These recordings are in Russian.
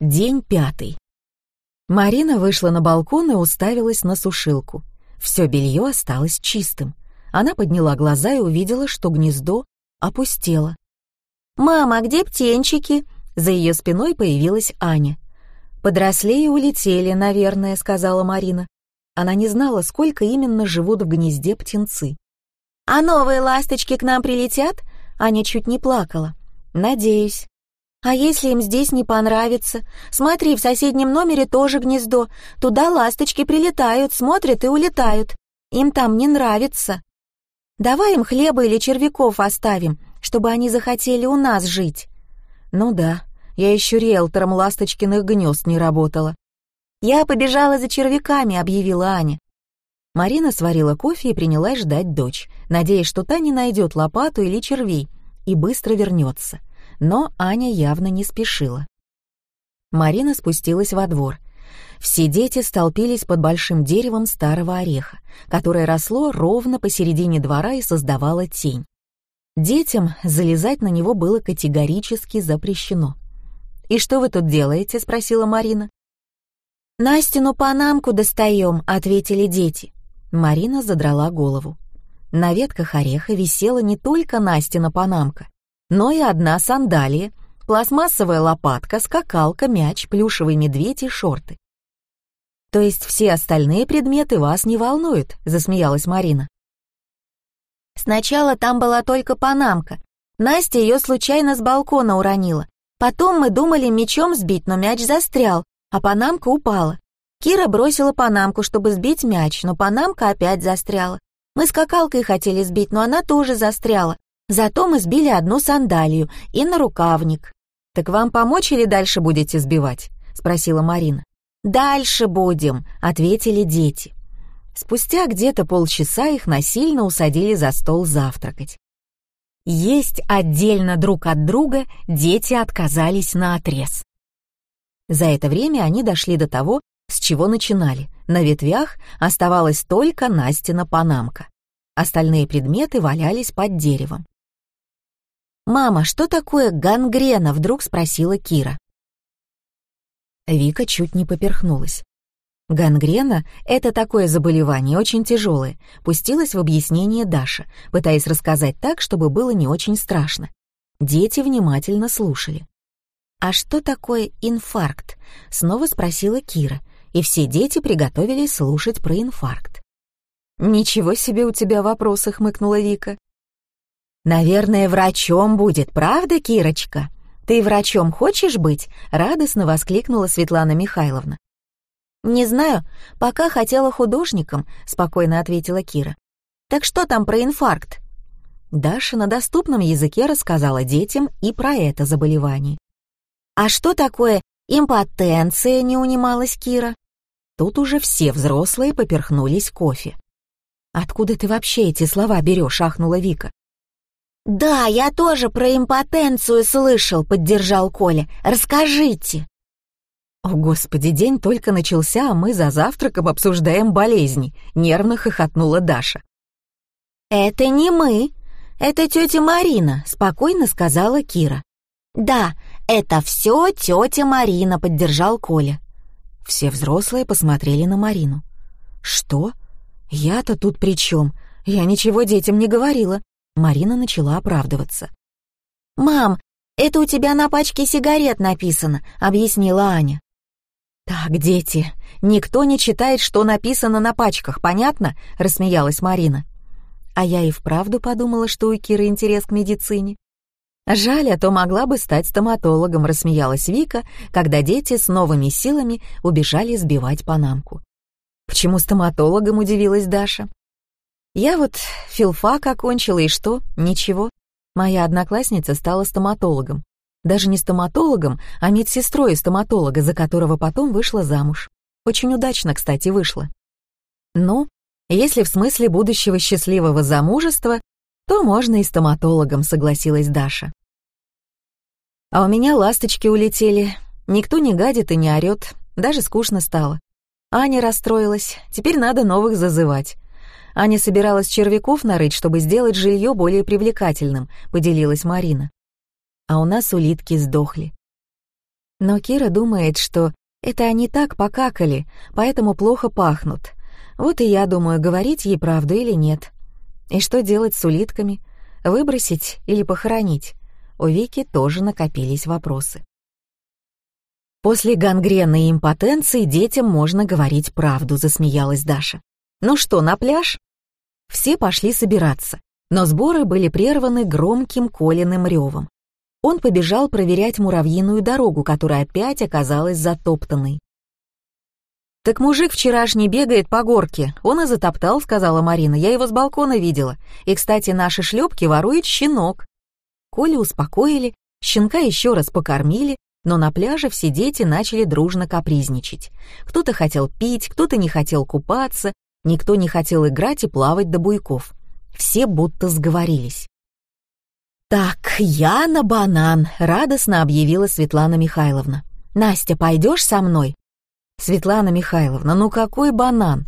День пятый. Марина вышла на балкон и уставилась на сушилку. Все белье осталось чистым. Она подняла глаза и увидела, что гнездо опустело. «Мама, а где птенчики?» За ее спиной появилась Аня. «Подросли и улетели, наверное», — сказала Марина. Она не знала, сколько именно живут в гнезде птенцы. «А новые ласточки к нам прилетят?» Аня чуть не плакала. «Надеюсь». А если им здесь не понравится? Смотри, в соседнем номере тоже гнездо. Туда ласточки прилетают, смотрят и улетают. Им там не нравится. Давай им хлеба или червяков оставим, чтобы они захотели у нас жить. Ну да, я еще риэлтором ласточкиных гнезд не работала. Я побежала за червяками, объявила Аня. Марина сварила кофе и принялась ждать дочь, надеясь, что та не найдет лопату или червей и быстро вернется но Аня явно не спешила. Марина спустилась во двор. Все дети столпились под большим деревом старого ореха, которое росло ровно посередине двора и создавало тень. Детям залезать на него было категорически запрещено. «И что вы тут делаете?» — спросила Марина. «Настину панамку достаем», — ответили дети. Марина задрала голову. На ветках ореха висела не только Настина панамка, но и одна сандалия, пластмассовая лопатка, скакалка, мяч, плюшевый медведь и шорты. «То есть все остальные предметы вас не волнуют?» — засмеялась Марина. «Сначала там была только панамка. Настя ее случайно с балкона уронила. Потом мы думали мечом сбить, но мяч застрял, а панамка упала. Кира бросила панамку, чтобы сбить мяч, но панамка опять застряла. Мы скакалкой хотели сбить, но она тоже застряла. Зато мы сбили одну сандалию и на рукавник. «Так вам помочь или дальше будете сбивать?» — спросила Марина. «Дальше будем», — ответили дети. Спустя где-то полчаса их насильно усадили за стол завтракать. Есть отдельно друг от друга дети отказались на отрез. За это время они дошли до того, с чего начинали. На ветвях оставалась только Настина панамка. Остальные предметы валялись под деревом. «Мама, что такое гангрена?» — вдруг спросила Кира. Вика чуть не поперхнулась. Гангрена — это такое заболевание, очень тяжелое, пустилась в объяснение Даша, пытаясь рассказать так, чтобы было не очень страшно. Дети внимательно слушали. «А что такое инфаркт?» — снова спросила Кира, и все дети приготовились слушать про инфаркт. «Ничего себе у тебя вопросы», — хмыкнула Вика. «Наверное, врачом будет, правда, Кирочка? Ты врачом хочешь быть?» — радостно воскликнула Светлана Михайловна. «Не знаю, пока хотела художником», — спокойно ответила Кира. «Так что там про инфаркт?» Даша на доступном языке рассказала детям и про это заболевание. «А что такое импотенция?» — не унималась Кира. Тут уже все взрослые поперхнулись кофе. «Откуда ты вообще эти слова берешь?» — ахнула Вика. «Да, я тоже про импотенцию слышал», — поддержал Коля. «Расскажите». «О, Господи, день только начался, а мы за завтраком обсуждаем болезни», — нервно хохотнула Даша. «Это не мы, это тетя Марина», — спокойно сказала Кира. «Да, это все тетя Марина», — поддержал Коля. Все взрослые посмотрели на Марину. «Что? Я-то тут при чем? Я ничего детям не говорила». Марина начала оправдываться. «Мам, это у тебя на пачке сигарет написано», — объяснила Аня. «Так, дети, никто не читает, что написано на пачках, понятно?» — рассмеялась Марина. А я и вправду подумала, что у Киры интерес к медицине. Жаль, а то могла бы стать стоматологом, рассмеялась Вика, когда дети с новыми силами убежали сбивать панамку. Почему стоматологом, удивилась Даша. Я вот филфак окончила, и что? Ничего. Моя одноклассница стала стоматологом. Даже не стоматологом, а медсестрой стоматолога, за которого потом вышла замуж. Очень удачно, кстати, вышла. Ну, если в смысле будущего счастливого замужества, то можно и стоматологом, согласилась Даша. А у меня ласточки улетели. Никто не гадит и не орёт, даже скучно стало. Аня расстроилась, теперь надо новых зазывать. Аня собиралась червяков нарыть, чтобы сделать жилье более привлекательным, поделилась Марина. А у нас улитки сдохли. Но Кира думает, что это они так покакали, поэтому плохо пахнут. Вот и я думаю, говорить ей правду или нет. И что делать с улитками? Выбросить или похоронить? У Вики тоже накопились вопросы. После гангрены и импотенции детям можно говорить правду, засмеялась Даша. Ну что, на пляж? Все пошли собираться, но сборы были прерваны громким Колиным ревом. Он побежал проверять муравьиную дорогу, которая опять оказалась затоптанной. «Так мужик вчерашний бегает по горке, он и затоптал», — сказала Марина. «Я его с балкона видела. И, кстати, наши шлепки ворует щенок». Колю успокоили, щенка еще раз покормили, но на пляже все дети начали дружно капризничать. Кто-то хотел пить, кто-то не хотел купаться, никто не хотел играть и плавать до буйков. Все будто сговорились. «Так, я на банан», — радостно объявила Светлана Михайловна. «Настя, пойдешь со мной?» «Светлана Михайловна, ну какой банан?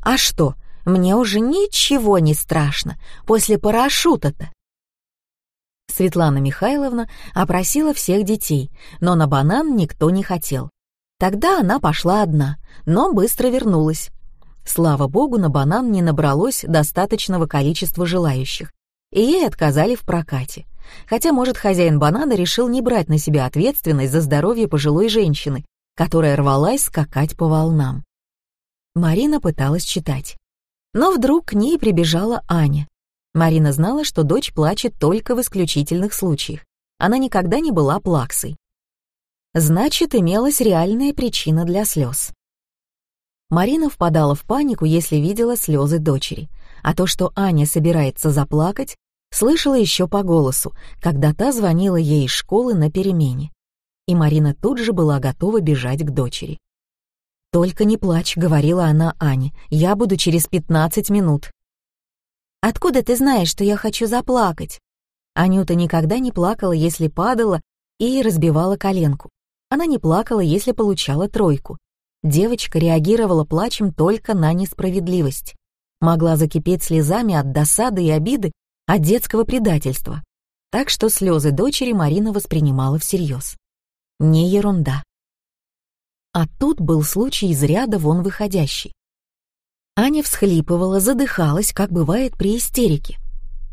А что, мне уже ничего не страшно после парашюта-то». Светлана Михайловна опросила всех детей, но на банан никто не хотел. Тогда она пошла одна, но быстро вернулась. Слава богу, на банан не набралось достаточного количества желающих, и ей отказали в прокате. Хотя, может, хозяин банана решил не брать на себя ответственность за здоровье пожилой женщины, которая рвалась скакать по волнам. Марина пыталась читать. Но вдруг к ней прибежала Аня. Марина знала, что дочь плачет только в исключительных случаях. Она никогда не была плаксой. Значит, имелась реальная причина для слез. Марина впадала в панику, если видела слезы дочери, а то, что Аня собирается заплакать, слышала еще по голосу, когда та звонила ей из школы на перемене. И Марина тут же была готова бежать к дочери. «Только не плачь», — говорила она Ане, — «я буду через пятнадцать минут». «Откуда ты знаешь, что я хочу заплакать?» Анюта никогда не плакала, если падала и разбивала коленку. Она не плакала, если получала тройку. Девочка реагировала плачем только на несправедливость. Могла закипеть слезами от досады и обиды, от детского предательства. Так что слезы дочери Марина воспринимала всерьез. Не ерунда. А тут был случай из ряда вон выходящий. Аня всхлипывала, задыхалась, как бывает при истерике.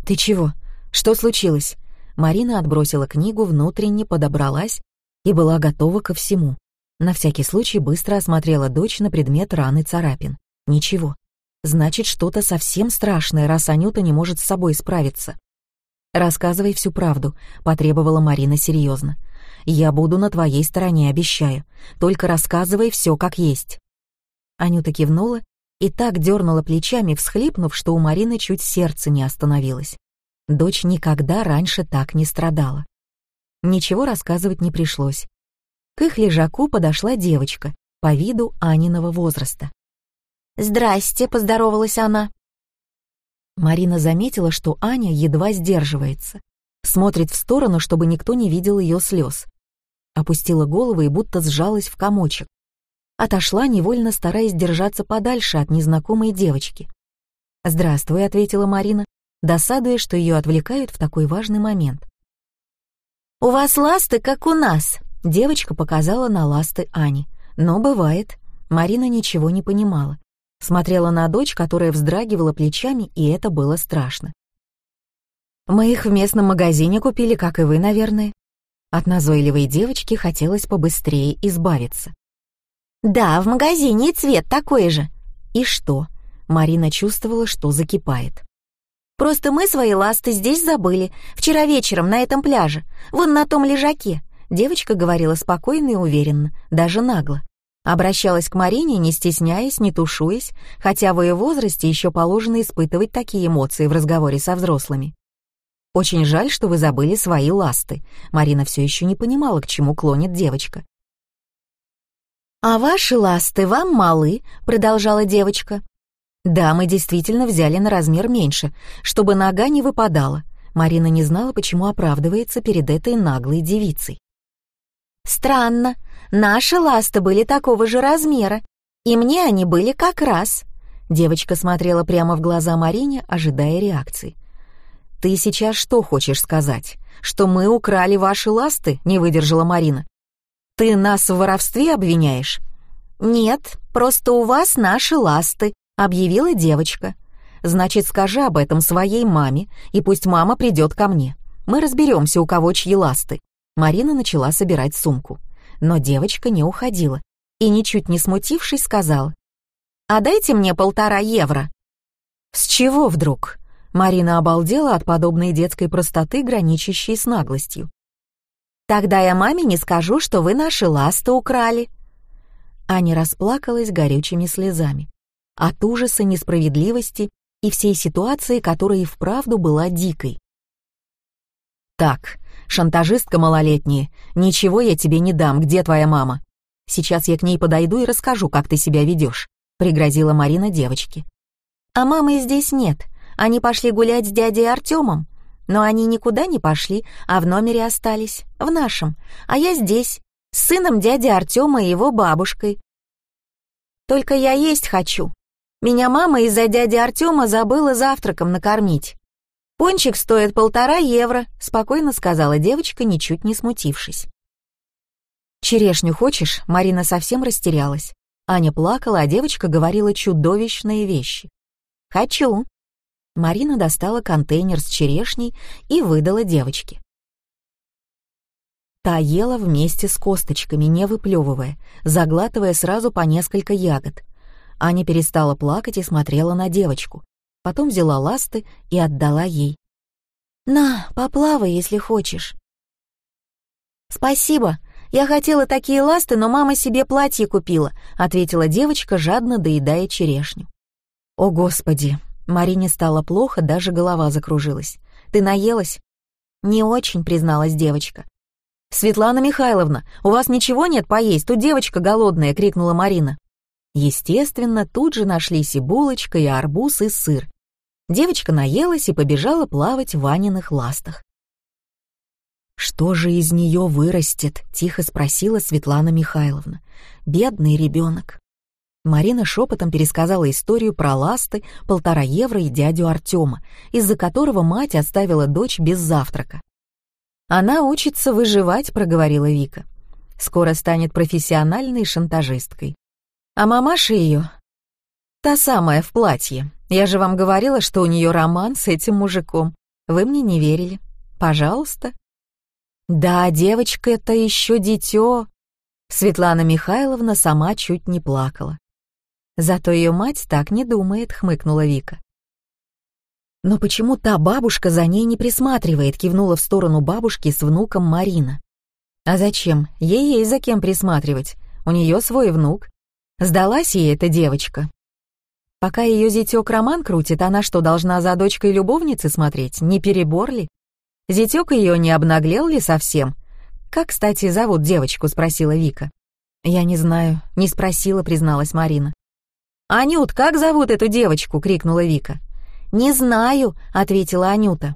«Ты чего? Что случилось?» Марина отбросила книгу, внутренне подобралась и была готова ко всему. На всякий случай быстро осмотрела дочь на предмет раны царапин. Ничего. Значит, что-то совсем страшное, раз Анюта не может с собой справиться. «Рассказывай всю правду», — потребовала Марина серьезно. «Я буду на твоей стороне, обещаю. Только рассказывай все как есть». Анюта кивнула и так дернула плечами, всхлипнув, что у Марины чуть сердце не остановилось. Дочь никогда раньше так не страдала. Ничего рассказывать не пришлось. К их лежаку подошла девочка, по виду Аниного возраста. «Здрасте», — поздоровалась она. Марина заметила, что Аня едва сдерживается. Смотрит в сторону, чтобы никто не видел ее слез. Опустила голову и будто сжалась в комочек. Отошла, невольно стараясь держаться подальше от незнакомой девочки. «Здравствуй», — ответила Марина, досадуя, что ее отвлекают в такой важный момент. «У вас ласты, как у нас», Девочка показала на ласты Ани. Но бывает. Марина ничего не понимала. Смотрела на дочь, которая вздрагивала плечами, и это было страшно. «Мы их в местном магазине купили, как и вы, наверное». От назойливой девочки хотелось побыстрее избавиться. «Да, в магазине и цвет такой же». «И что?» Марина чувствовала, что закипает. «Просто мы свои ласты здесь забыли, вчера вечером на этом пляже, вон на том лежаке. Девочка говорила спокойно и уверенно, даже нагло. Обращалась к Марине, не стесняясь, не тушуясь, хотя в ее возрасте еще положено испытывать такие эмоции в разговоре со взрослыми. «Очень жаль, что вы забыли свои ласты». Марина все еще не понимала, к чему клонит девочка. «А ваши ласты вам малы», — продолжала девочка. «Да, мы действительно взяли на размер меньше, чтобы нога не выпадала». Марина не знала, почему оправдывается перед этой наглой девицей. Странно, наши ласты были такого же размера, и мне они были как раз. Девочка смотрела прямо в глаза Марине, ожидая реакции. «Ты сейчас что хочешь сказать? Что мы украли ваши ласты?» — не выдержала Марина. Ты нас в воровстве обвиняешь?» «Нет, просто у вас наши ласты», — объявила девочка. «Значит, скажи об этом своей маме, и пусть мама придет ко мне. Мы разберемся, у кого чьи ласты». Марина начала собирать сумку. Но девочка не уходила и, ничуть не смутившись, сказала. «А дайте мне полтора евро». «С чего вдруг?» Марина обалдела от подобной детской простоты, граничащей с наглостью. «Тогда я маме не скажу, что вы наши ласты украли», Аня расплакалась горючими слезами. От ужаса, несправедливости и всей ситуации, которая и вправду была дикой. «Так, шантажистка малолетняя, ничего я тебе не дам, где твоя мама? Сейчас я к ней подойду и расскажу, как ты себя ведешь», — пригрозила Марина девочке. «А мамы здесь нет, они пошли гулять с дядей Артемом. Но они никуда не пошли, а в номере остались, в нашем, а я здесь, с сыном дяди Артема и его бабушкой. Только я есть хочу. Меня мама из-за дяди Артема забыла завтраком накормить. Пончик стоит полтора евро, спокойно сказала девочка, ничуть не смутившись. «Черешню хочешь?» Марина совсем растерялась. Аня плакала, а девочка говорила чудовищные вещи. «Хочу». Марина достала контейнер с черешней и выдала девочке. Та ела вместе с косточками, не выплевывая, заглатывая сразу по несколько ягод. Аня перестала плакать и смотрела на девочку. Потом взяла ласты и отдала ей. «На, поплавай, если хочешь». «Спасибо. Я хотела такие ласты, но мама себе платье купила», ответила девочка, жадно доедая черешню. «О, Господи!» Марине стало плохо, даже голова закружилась. «Ты наелась?» «Не очень», — призналась девочка. «Светлана Михайловна, у вас ничего нет поесть? Тут девочка голодная!» — крикнула Марина. Естественно, тут же нашлись и булочка, и арбуз, и сыр. Девочка наелась и побежала плавать в Ваниных ластах. «Что же из нее вырастет?» — тихо спросила Светлана Михайловна. «Бедный ребенок». Марина шепотом пересказала историю про ласты, полтора евро и дядю Артема, из-за которого мать оставила дочь без завтрака. «Она учится выживать», — проговорила Вика. «Скоро станет профессиональной шантажисткой. А мамаша ее...» «Та самая в платье. Я же вам говорила, что у нее роман с этим мужиком. Вы мне не верили. Пожалуйста». «Да, девочка это еще дитё». Светлана Михайловна сама чуть не плакала. «Зато ее мать так не думает», — хмыкнула Вика. «Но почему та бабушка за ней не присматривает?» — кивнула в сторону бабушки с внуком Марина. «А зачем? Ей есть за кем присматривать. У нее свой внук. Сдалась ей эта девочка. Пока ее зятек роман крутит, она что, должна за дочкой любовницы смотреть? Не перебор ли? Зятек ее не обнаглел ли совсем? Как, кстати, зовут девочку?» — спросила Вика. «Я не знаю, не спросила», — призналась Марина. «Анют, как зовут эту девочку?» — крикнула Вика. «Не знаю», — ответила Анюта.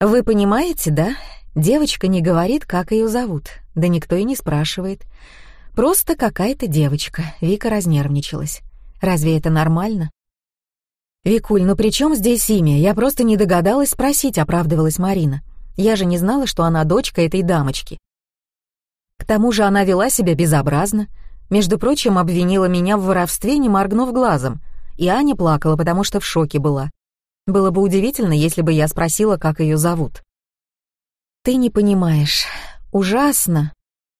«Вы понимаете, да? Девочка не говорит, как ее зовут, да никто и не спрашивает. Просто какая-то девочка», — Вика разнервничалась. «Разве это нормально?» «Викуль, ну при чем здесь имя? Я просто не догадалась спросить», — оправдывалась Марина. «Я же не знала, что она дочка этой дамочки». К тому же она вела себя безобразно. Между прочим, обвинила меня в воровстве, не моргнув глазом — и Аня плакала, потому что в шоке была. Было бы удивительно, если бы я спросила, как ее зовут. «Ты не понимаешь. Ужасно.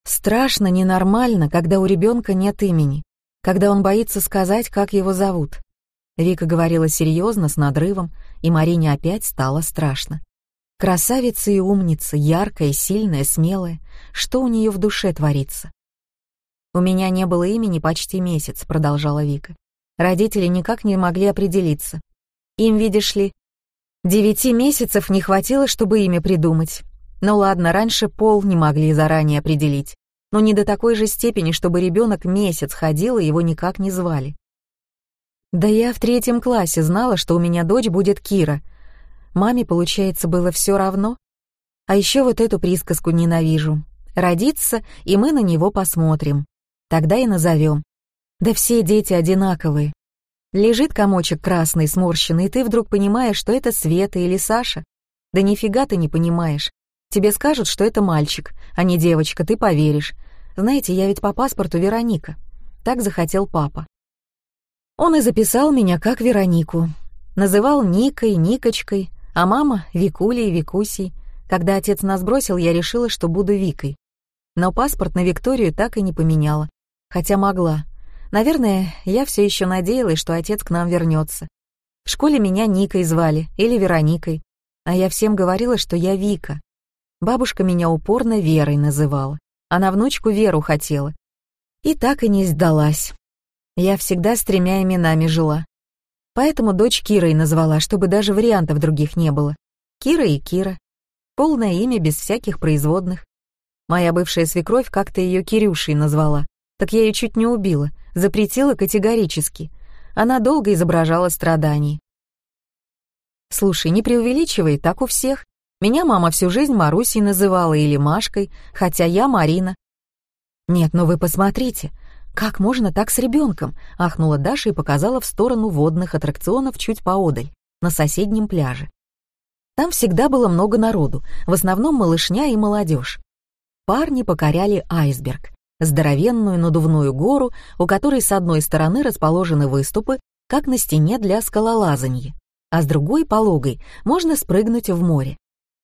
Страшно, ненормально, когда у ребенка нет имени, когда он боится сказать, как его зовут». Вика говорила серьезно, с надрывом, и Марине опять стало страшно. Красавица и умница, яркая, сильная, смелая. Что у нее в душе творится? «У меня не было имени почти месяц», — продолжала Вика. Родители никак не могли определиться. Им, видишь ли, девяти месяцев не хватило, чтобы имя придумать. Ну ладно, раньше пол не могли заранее определить, но не до такой же степени, чтобы ребенок месяц ходил и его никак не звали. Да я в третьем классе знала, что у меня дочь будет Кира. Маме, получается, было все равно. А еще вот эту присказку ненавижу. Родится, и мы на него посмотрим. Тогда и назовем. Да все дети одинаковые. Лежит комочек красный, сморщенный, и ты вдруг понимаешь, что это Света или Саша. Да нифига ты не понимаешь. Тебе скажут, что это мальчик, а не девочка, ты поверишь. Знаете, я ведь по паспорту Вероника. Так захотел папа. Он и записал меня как Веронику. Называл Никой, Никочкой, а мама — Викулей, Викусей. Когда отец нас бросил, я решила, что буду Викой. Но паспорт на Викторию так и не поменяла, хотя могла. Наверное, я все еще надеялась, что отец к нам вернется. В школе меня Никой звали или Вероникой, а я всем говорила, что я Вика. Бабушка меня упорно Верой называла. Она внучку Веру хотела. И так и не сдалась. Я всегда с тремя именами жила. Поэтому дочь Кирой назвала, чтобы даже вариантов других не было. Кира и Кира. Полное имя без всяких производных. Моя бывшая свекровь как-то ее Кирюшей назвала. Так я ее чуть не убила, запретила категорически. Она долго изображала страдания. Слушай, не преувеличивай, так у всех. Меня мама всю жизнь Марусей называла или Машкой, хотя я Марина. Нет, ну вы посмотрите, как можно так с ребенком? Ахнула Даша и показала в сторону водных аттракционов чуть поодаль, на соседнем пляже. Там всегда было много народу, в основном малышня и молодежь. Парни покоряли айсберг, здоровенную надувную гору, у которой с одной стороны расположены выступы, как на стене для скалолазанья, а с другой, пологой, можно спрыгнуть в море.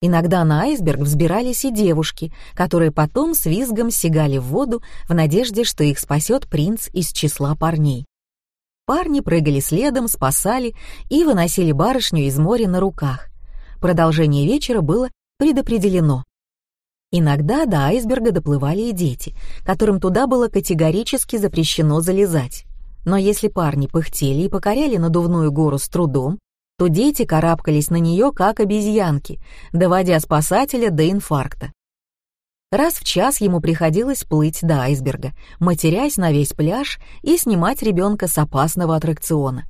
Иногда на айсберг взбирались и девушки, которые потом с визгом сигали в воду в надежде, что их спасет принц из числа парней. Парни прыгали следом, спасали и выносили барышню из моря на руках. Продолжение вечера было предопределено. Иногда до айсберга доплывали и дети, которым туда было категорически запрещено залезать. Но если парни пыхтели и покоряли надувную гору с трудом, то дети карабкались на нее как обезьянки, доводя спасателя до инфаркта. Раз в час ему приходилось плыть до айсберга, матерясь на весь пляж и снимать ребенка с опасного аттракциона.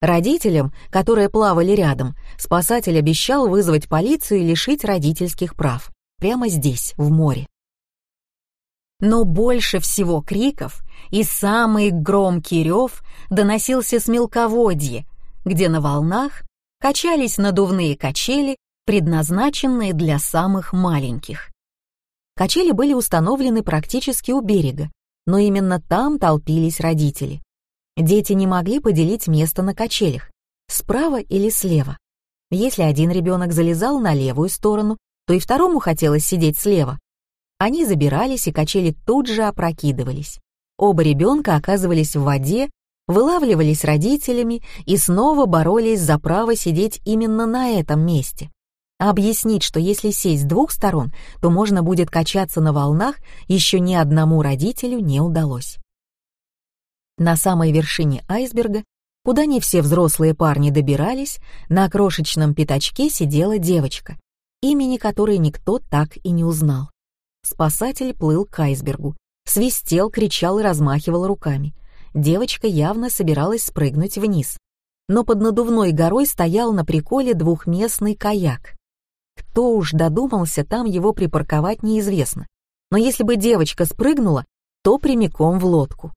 Родителям, которые плавали рядом, спасатель обещал вызвать полицию и лишить родительских прав. Прямо здесь, в море. Но больше всего криков и самый громкий рев доносился с мелководья, где на волнах качались надувные качели, предназначенные для самых маленьких. Качели были установлены практически у берега, но именно там толпились родители. Дети не могли поделить место на качелях, справа или слева. Если один ребенок залезал на левую сторону, то и второму хотелось сидеть слева. Они забирались, и качели тут же опрокидывались. Оба ребенка оказывались в воде вылавливались родителями и снова боролись за право сидеть именно на этом месте. объяснить, что если сесть с двух сторон, то можно будет качаться на волнах, еще ни одному родителю не удалось. На самой вершине айсберга, куда не все взрослые парни добирались, на крошечном пятачке сидела девочка, имени которой никто так и не узнал. Спасатель плыл к айсбергу, свистел, кричал и размахивал руками девочка явно собиралась спрыгнуть вниз. Но под надувной горой стоял на приколе двухместный каяк. Кто уж додумался там его припарковать, неизвестно. Но если бы девочка спрыгнула, то прямиком в лодку.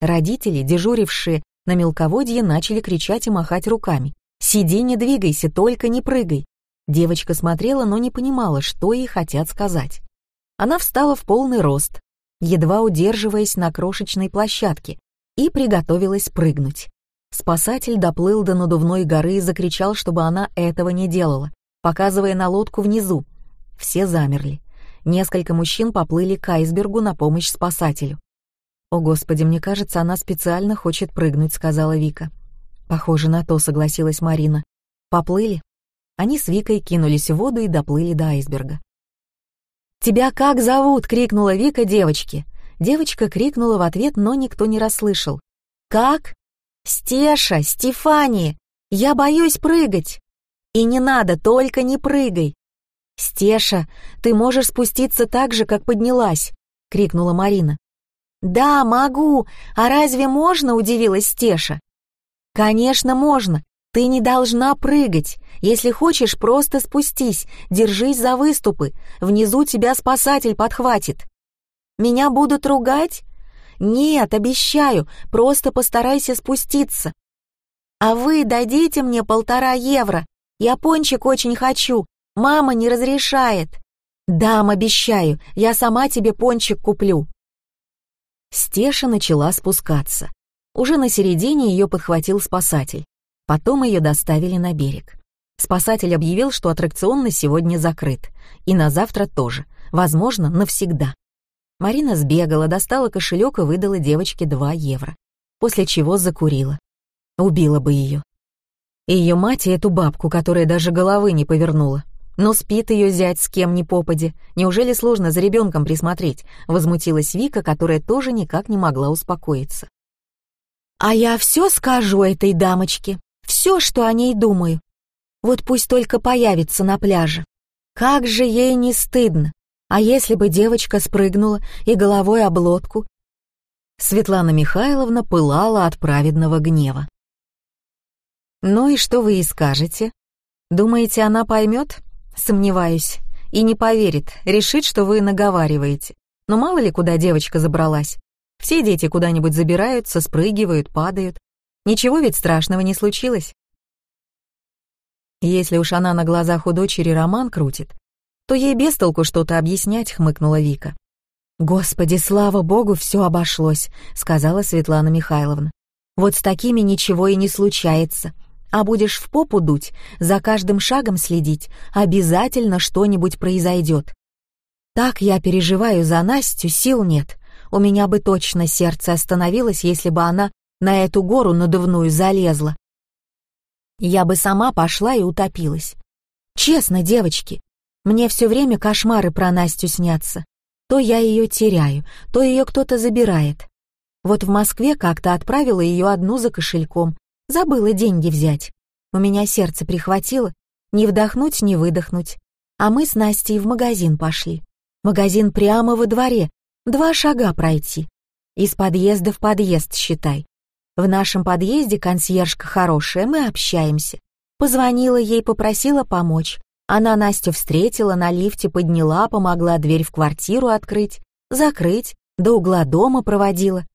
Родители, дежурившие на мелководье, начали кричать и махать руками. «Сиди, не двигайся, только не прыгай!» Девочка смотрела, но не понимала, что ей хотят сказать. Она встала в полный рост, едва удерживаясь на крошечной площадке, и приготовилась прыгнуть. Спасатель доплыл до надувной горы и закричал, чтобы она этого не делала, показывая на лодку внизу. Все замерли. Несколько мужчин поплыли к айсбергу на помощь спасателю. «О, Господи, мне кажется, она специально хочет прыгнуть», — сказала Вика. «Похоже на то», — согласилась Марина. «Поплыли?» Они с Викой кинулись в воду и доплыли до айсберга. «Тебя как зовут?» — крикнула Вика девочке. Девочка крикнула в ответ, но никто не расслышал. «Как?» «Стеша, Стефания! Я боюсь прыгать!» «И не надо, только не прыгай!» «Стеша, ты можешь спуститься так же, как поднялась!» — крикнула Марина. «Да, могу! А разве можно?» — удивилась Стеша. «Конечно, можно! Ты не должна прыгать! Если хочешь, просто спустись, держись за выступы, внизу тебя спасатель подхватит!» Меня будут ругать? Нет, обещаю, просто постарайся спуститься. А вы дадите мне полтора евро. Я пончик очень хочу. Мама не разрешает. «Дам, обещаю, я сама тебе пончик куплю». Стеша начала спускаться. Уже на середине ее подхватил спасатель. Потом ее доставили на берег. Спасатель объявил, что аттракцион на сегодня закрыт. И на завтра тоже. Возможно, навсегда. Марина сбегала, достала кошелек и выдала девочке 2 евро. После чего закурила. Убила бы ее. И ее мать и эту бабку, которая даже головы не повернула. Но спит ее зять с кем ни попади. Неужели сложно за ребенком присмотреть? Возмутилась Вика, которая тоже никак не могла успокоиться. А я все скажу этой дамочке, все, что о ней думаю. Вот пусть только появится на пляже. Как же ей не стыдно. А если бы девочка спрыгнула и головой об лодку? Светлана Михайловна пылала от праведного гнева. «Ну и что вы ей скажете? Думаете, она поймет?» Сомневаюсь. И не поверит, решит, что вы наговариваете. Но мало ли, куда девочка забралась. Все дети куда-нибудь забираются, спрыгивают, падают. Ничего ведь страшного не случилось. Если уж она на глазах у дочери роман крутит, то ей без толку что-то объяснять, хмыкнула Вика. «Господи, слава богу, все обошлось», — сказала Светлана Михайловна. «Вот с такими ничего и не случается а будешь в попу дуть, за каждым шагом следить, обязательно что-нибудь произойдет. Так я переживаю за Настю, сил нет. У меня бы точно сердце остановилось, если бы она на эту гору надувную залезла. Я бы сама пошла и утопилась. Честно, девочки, мне все время кошмары про Настю снятся. То я ее теряю, то ее кто-то забирает. Вот в Москве как-то отправила ее одну за кошельком, Забыла деньги взять. У меня сердце прихватило. Не вдохнуть, не выдохнуть. А мы с Настей в магазин пошли. Магазин прямо во дворе. Два шага пройти. Из подъезда в подъезд, считай. В нашем подъезде консьержка хорошая, мы общаемся. Позвонила ей, попросила помочь. Она Настю встретила, на лифте подняла, помогла дверь в квартиру открыть, закрыть, до угла дома проводила.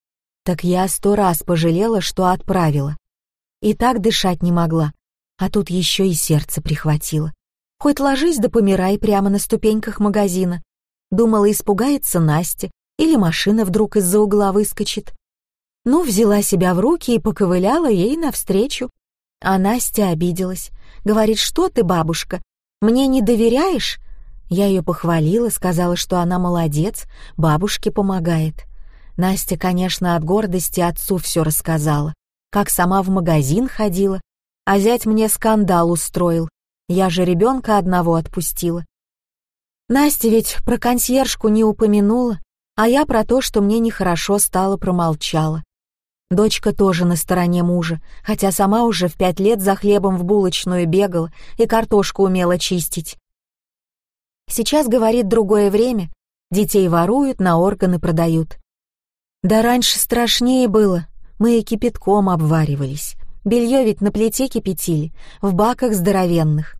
Так я сто раз пожалела, что отправила. И так дышать не могла, а тут еще и сердце прихватило. Хоть ложись да помирай прямо на ступеньках магазина. Думала, испугается Настя, или машина вдруг из-за угла выскочит. Ну, взяла себя в руки и поковыляла ей навстречу. А Настя обиделась. Говорит, что ты, бабушка, мне не доверяешь? Я ее похвалила, сказала, что она молодец, бабушке помогает. Настя, конечно, от гордости отцу все рассказала как сама в магазин ходила, а зять мне скандал устроил. Я же ребенка одного отпустила. Настя ведь про консьержку не упомянула, а я про то, что мне нехорошо стало, промолчала. Дочка тоже на стороне мужа, хотя сама уже в пять лет за хлебом в булочную бегала и картошку умела чистить. Сейчас, говорит, другое время. Детей воруют, на органы продают. Да раньше страшнее было мы и кипятком обваривались. Белье ведь на плите кипятили, в баках здоровенных.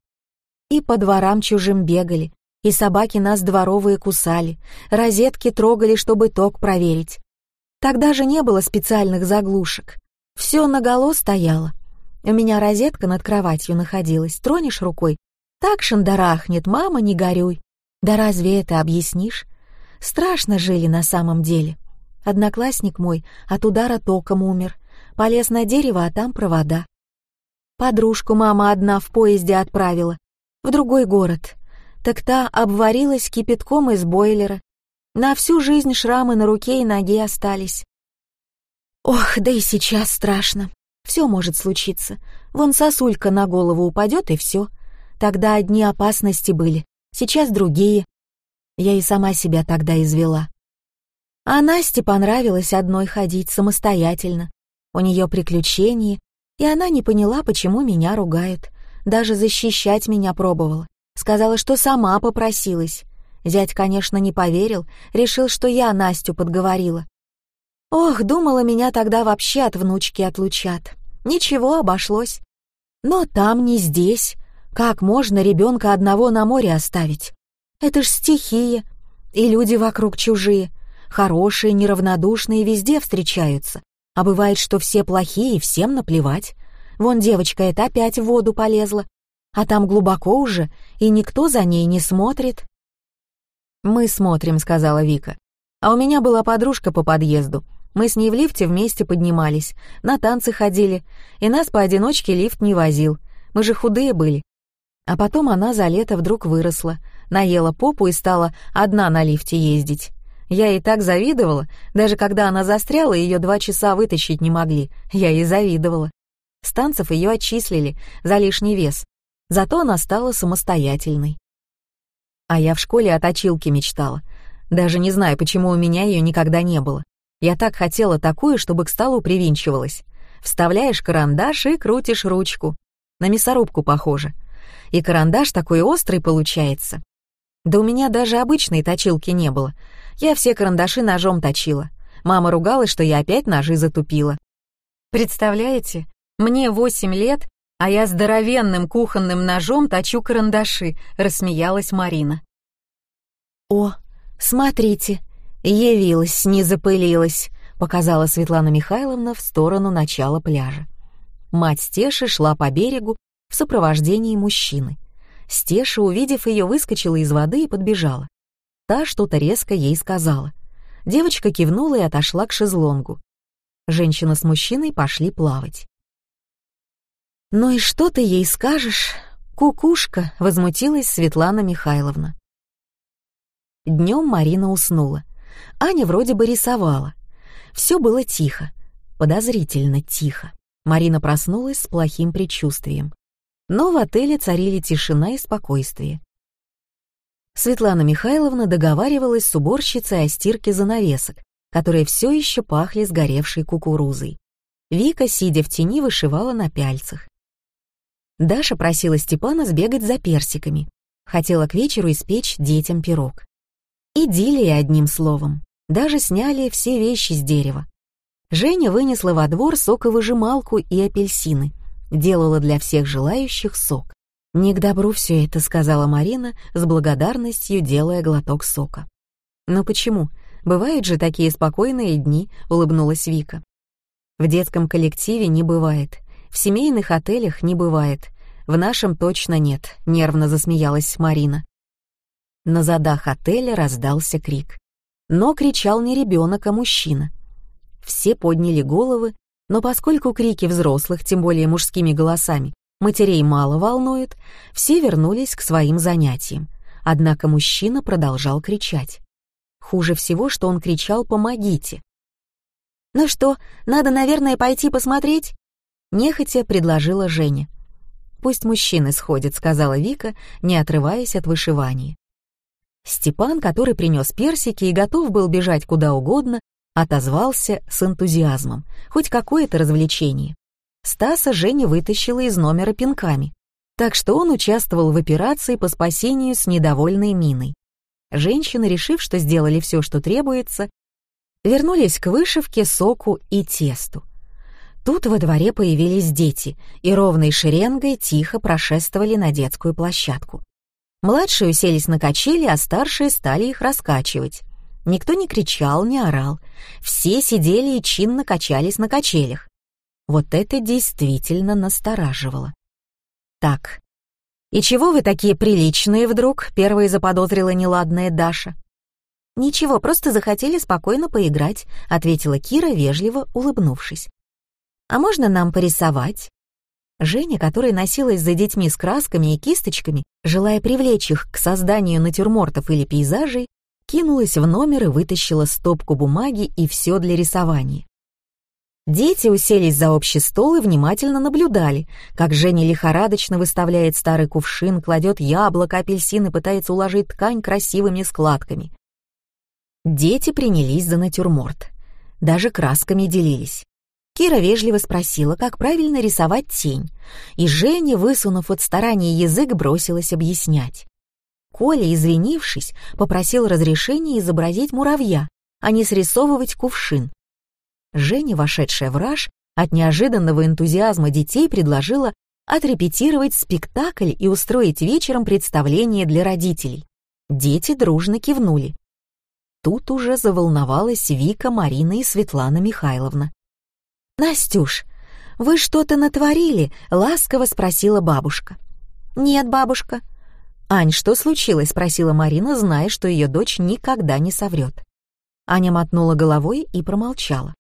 И по дворам чужим бегали, и собаки нас дворовые кусали, розетки трогали, чтобы ток проверить. Тогда же не было специальных заглушек. Все наголо стояло. У меня розетка над кроватью находилась, тронешь рукой. Так шандарахнет, мама, не горюй. Да разве это объяснишь? Страшно жили на самом деле. Одноклассник мой от удара током умер. Полез на дерево, а там провода. Подружку мама одна в поезде отправила. В другой город. Так та обварилась кипятком из бойлера. На всю жизнь шрамы на руке и ноге остались. Ох, да и сейчас страшно. Все может случиться. Вон сосулька на голову упадет, и все. Тогда одни опасности были, сейчас другие. Я и сама себя тогда извела. А Насте понравилось одной ходить самостоятельно. У нее приключения, и она не поняла, почему меня ругают. Даже защищать меня пробовала. Сказала, что сама попросилась. Зять, конечно, не поверил, решил, что я Настю подговорила. Ох, думала, меня тогда вообще от внучки отлучат. Ничего, обошлось. Но там не здесь. Как можно ребенка одного на море оставить? Это ж стихия, и люди вокруг чужие. Хорошие, неравнодушные везде встречаются. А бывает, что все плохие, всем наплевать. Вон девочка эта опять в воду полезла. А там глубоко уже, и никто за ней не смотрит. «Мы смотрим», — сказала Вика. «А у меня была подружка по подъезду. Мы с ней в лифте вместе поднимались, на танцы ходили, и нас поодиночке лифт не возил. Мы же худые были. А потом она за лето вдруг выросла, наела попу и стала одна на лифте ездить. Я ей так завидовала, даже когда она застряла, ее два часа вытащить не могли. Я ей завидовала. С танцев ее отчислили за лишний вес. Зато она стала самостоятельной. А я в школе о точилке мечтала. Даже не знаю, почему у меня ее никогда не было. Я так хотела такую, чтобы к столу привинчивалась. Вставляешь карандаш и крутишь ручку. На мясорубку похоже. И карандаш такой острый получается. Да у меня даже обычной точилки не было. Я все карандаши ножом точила. Мама ругалась, что я опять ножи затупила. Представляете, мне восемь лет, а я здоровенным кухонным ножом точу карандаши, рассмеялась Марина. О, смотрите, «Явилась, не запылилась», — показала Светлана Михайловна в сторону начала пляжа. Мать Стеши шла по берегу в сопровождении мужчины. Стеша, увидев ее, выскочила из воды и подбежала. Та что-то резко ей сказала. Девочка кивнула и отошла к шезлонгу. Женщина с мужчиной пошли плавать. «Ну и что ты ей скажешь?» «Кукушка», — возмутилась Светлана Михайловна. Днем Марина уснула. Аня вроде бы рисовала. Все было тихо, подозрительно тихо. Марина проснулась с плохим предчувствием. Но в отеле царили тишина и спокойствие. Светлана Михайловна договаривалась с уборщицей о стирке занавесок, которые все еще пахли сгоревшей кукурузой. Вика, сидя в тени, вышивала на пяльцах. Даша просила Степана сбегать за персиками. Хотела к вечеру испечь детям пирог. Идиллия, одним словом. Даже сняли все вещи с дерева. Женя вынесла во двор соковыжималку и апельсины. Делала для всех желающих сок. «Не к добру все это», — сказала Марина, с благодарностью делая глоток сока. «Ну почему? Бывают же такие спокойные дни», — улыбнулась Вика. «В детском коллективе не бывает. В семейных отелях не бывает. В нашем точно нет», — нервно засмеялась Марина. На задах отеля раздался крик. Но кричал не ребенок, а мужчина. Все подняли головы, но поскольку крики взрослых, тем более мужскими голосами, матерей мало волнует, все вернулись к своим занятиям. Однако мужчина продолжал кричать. Хуже всего, что он кричал «помогите». «Ну что, надо, наверное, пойти посмотреть?» Нехотя предложила Женя. «Пусть мужчины сходят», — сказала Вика, не отрываясь от вышивания. Степан, который принес персики и готов был бежать куда угодно, отозвался с энтузиазмом. Хоть какое-то развлечение. Стаса Женя вытащила из номера пинками, так что он участвовал в операции по спасению с недовольной миной. Женщины, решив, что сделали все, что требуется, вернулись к вышивке, соку и тесту. Тут во дворе появились дети и ровной шеренгой тихо прошествовали на детскую площадку. Младшие уселись на качели, а старшие стали их раскачивать. Никто не кричал, не орал. Все сидели и чинно качались на качелях. Вот это действительно настораживало. «Так, и чего вы такие приличные вдруг?» — первой заподозрила неладная Даша. «Ничего, просто захотели спокойно поиграть», — ответила Кира, вежливо улыбнувшись. «А можно нам порисовать?» Женя, которая носилась за детьми с красками и кисточками, желая привлечь их к созданию натюрмортов или пейзажей, кинулась в номер и вытащила стопку бумаги и все для рисования. Дети уселись за общий стол и внимательно наблюдали, как Женя лихорадочно выставляет старый кувшин, кладет яблоко, апельсин и пытается уложить ткань красивыми складками. Дети принялись за натюрморт. Даже красками делились. Кира вежливо спросила, как правильно рисовать тень, и Женя, высунув от старания язык, бросилась объяснять. Коля, извинившись, попросил разрешения изобразить муравья, а не срисовывать кувшин. Женя, вошедшая в раж, от неожиданного энтузиазма детей предложила отрепетировать спектакль и устроить вечером представление для родителей. Дети дружно кивнули. Тут уже заволновалась Вика, Марина и Светлана Михайловна. «Настюш, вы что-то натворили?» — ласково спросила бабушка. «Нет, бабушка». «Ань, что случилось?» — спросила Марина, зная, что ее дочь никогда не соврет. Аня мотнула головой и промолчала.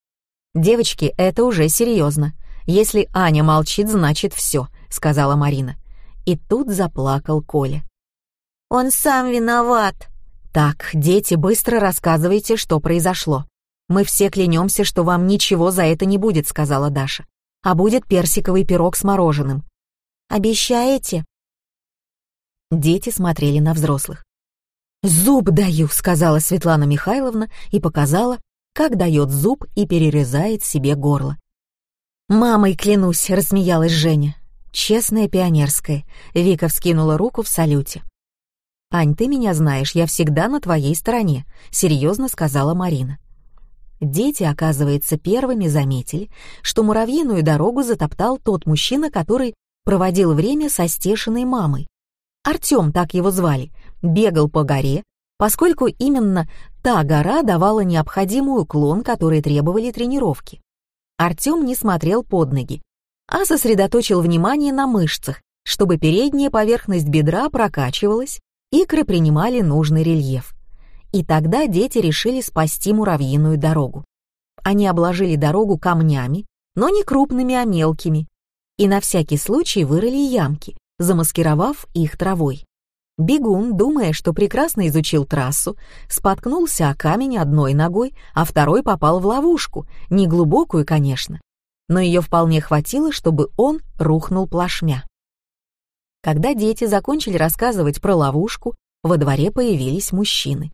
«Девочки, это уже серьезно. Если Аня молчит, значит все», — сказала Марина. И тут заплакал Коля. «Он сам виноват». «Так, дети, быстро рассказывайте, что произошло. Мы все клянемся, что вам ничего за это не будет», — сказала Даша. «А будет персиковый пирог с мороженым». «Обещаете?» Дети смотрели на взрослых. «Зуб даю», — сказала Светлана Михайловна и показала, как дает зуб и перерезает себе горло. «Мамой клянусь», — рассмеялась Женя. «Честная пионерская», — Вика вскинула руку в салюте. «Ань, ты меня знаешь, я всегда на твоей стороне», — серьезно сказала Марина. Дети, оказывается, первыми заметили, что муравьиную дорогу затоптал тот мужчина, который проводил время со стешиной мамой. Артем, так его звали, бегал по горе, поскольку именно та гора давала необходимый уклон, который требовали тренировки. Артем не смотрел под ноги, а сосредоточил внимание на мышцах, чтобы передняя поверхность бедра прокачивалась, икры принимали нужный рельеф. И тогда дети решили спасти муравьиную дорогу. Они обложили дорогу камнями, но не крупными, а мелкими, и на всякий случай вырыли ямки, замаскировав их травой. Бегун, думая, что прекрасно изучил трассу, споткнулся о камень одной ногой, а второй попал в ловушку, неглубокую, конечно, но ее вполне хватило, чтобы он рухнул плашмя. Когда дети закончили рассказывать про ловушку, во дворе появились мужчины.